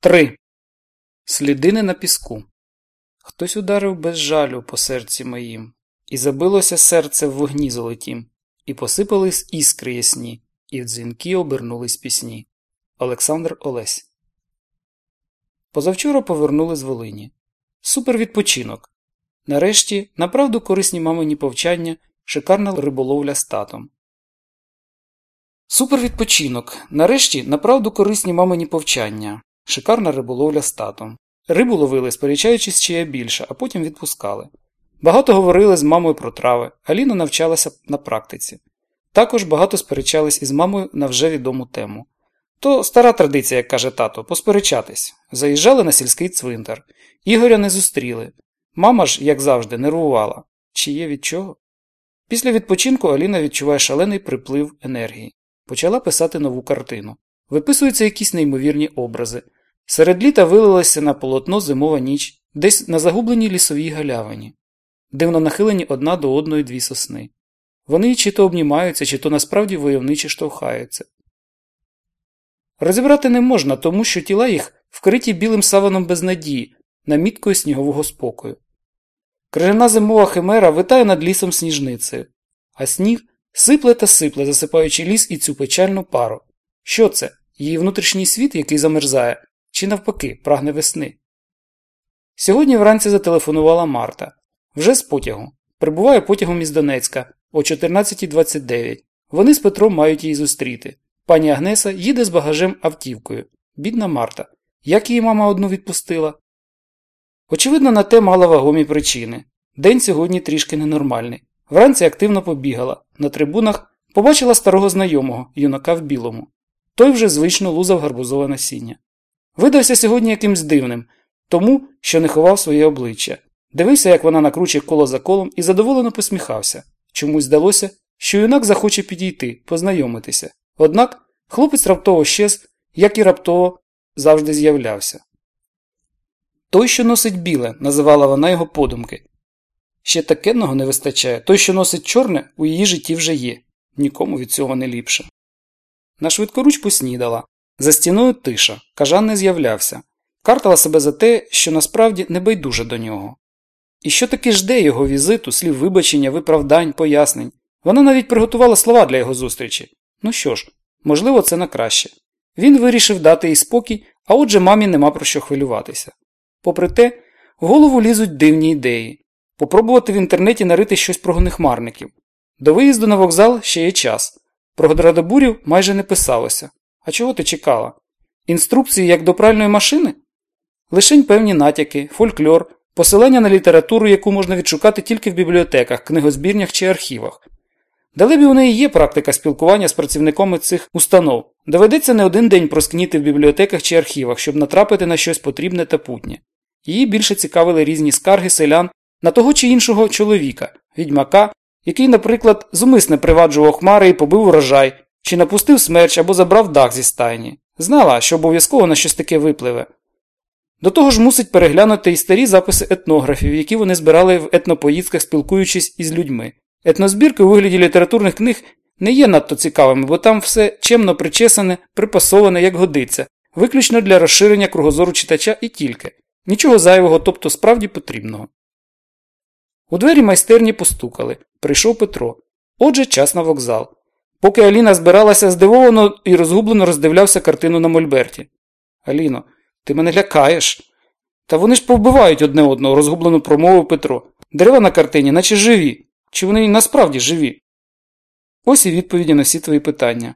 Три. Слідини на піску. Хтось ударив без жалю по серці моїм, і забилося серце в вогні золотім, і посипались іскри ясні, і в дзвінки обернулись пісні. Олександр Олесь. Позавчора повернули з Волині. Супер відпочинок. Нарешті, направду корисні мамині повчання, шикарна риболовля з татом. Супер відпочинок. Нарешті, направду корисні мамині повчання. Шикарна риболовля з татом. Рибу ловили, сперечаючись, чия більше, а потім відпускали. Багато говорили з мамою про трави, Аліна навчалася на практиці. Також багато сперечались із мамою на вже відому тему. То стара традиція, як каже тато, посперечатись. Заїжджали на сільський цвинтар. Ігоря не зустріли. Мама ж, як завжди, нервувала. Чи є від чого? Після відпочинку Аліна відчуває шалений приплив енергії. Почала писати нову картину. Виписуються якісь неймовірні образи. Серед літа вилилася на полотно зимова ніч, десь на загубленій лісовій галявині, дивно нахилені одна до одної дві сосни. Вони чи то обнімаються, чи то насправді войовничі штовхаються. Розібрати не можна, тому що тіла їх вкриті білим саваном безнадії, наміткою снігового спокою. Крижана зимова химера витає над лісом сніжницею, а сніг сипле та сипле, засипаючи ліс і цю печальну пару. Що це? Її внутрішній світ, який замерзає, чи навпаки, прагне весни. Сьогодні вранці зателефонувала Марта. Вже з потягу. Прибуває потягом із Донецька о 14.29. Вони з Петром мають її зустріти. Пані Агнеса їде з багажем автівкою. Бідна Марта. Як її мама одну відпустила? Очевидно, на те мала вагомі причини. День сьогодні трішки ненормальний. Вранці активно побігала. На трибунах побачила старого знайомого, юнака в білому. Той вже звично лузав гарбузове насіння. Видався сьогодні якимсь дивним, тому що не ховав своє обличчя. Дивився, як вона накручує коло за колом і задоволено посміхався. Чомусь здалося, що юнак захоче підійти, познайомитися. Однак хлопець раптово щез, як і раптово завжди з'являвся. Той, що носить біле, називала вона його подумки. Ще такенного не вистачає, той, що носить чорне, у її житті вже є, нікому від цього не ліпше. На швидкоруч поснідала. За стіною тиша, кажан не з'являвся, картала себе за те, що насправді не байдуже до нього. І що таки жде його візиту, слів вибачення, виправдань, пояснень. Вона навіть приготувала слова для його зустрічі. Ну що ж, можливо, це на краще. Він вирішив дати їй спокій, а отже мамі нема про що хвилюватися. Попри те, в голову лізуть дивні ідеї попробувати в інтернеті нарити щось про гонехмарників. До виїзду на вокзал ще є час. Про градобурів майже не писалося. А чого ти чекала? Інструкції як до пральної машини? Лишень певні натяки, фольклор, посилання на літературу, яку можна відшукати тільки в бібліотеках, книгозбірнях чи архівах. Далебі у неї є практика спілкування з працівниками цих установ. Доведеться не один день проскніти в бібліотеках чи архівах, щоб натрапити на щось потрібне та путнє. Її більше цікавили різні скарги селян на того чи іншого чоловіка, відьмака, який, наприклад, зумисне приваджував хмари і побив урожай, чи напустив смерч або забрав дах зі стайні. Знала, що обов'язково на щось таке випливе. До того ж мусить переглянути і старі записи етнографів, які вони збирали в етнопоїздках, спілкуючись із людьми. Етнозбірки у вигляді літературних книг не є надто цікавими, бо там все чемно причесане, припасоване, як годиться, виключно для розширення кругозору читача і тільки. Нічого зайвого, тобто справді потрібного. У двері майстерні постукали. Прийшов Петро. Отже, час на вокзал. Поки Аліна збиралася здивовано і розгублено роздивлявся картину на Мольберті. Аліно, ти мене лякаєш. Та вони ж повбивають одне одного, розгублено промовив Петро. Дерева на картині, наче живі. Чи вони насправді живі? Ось і відповіді на всі твої питання.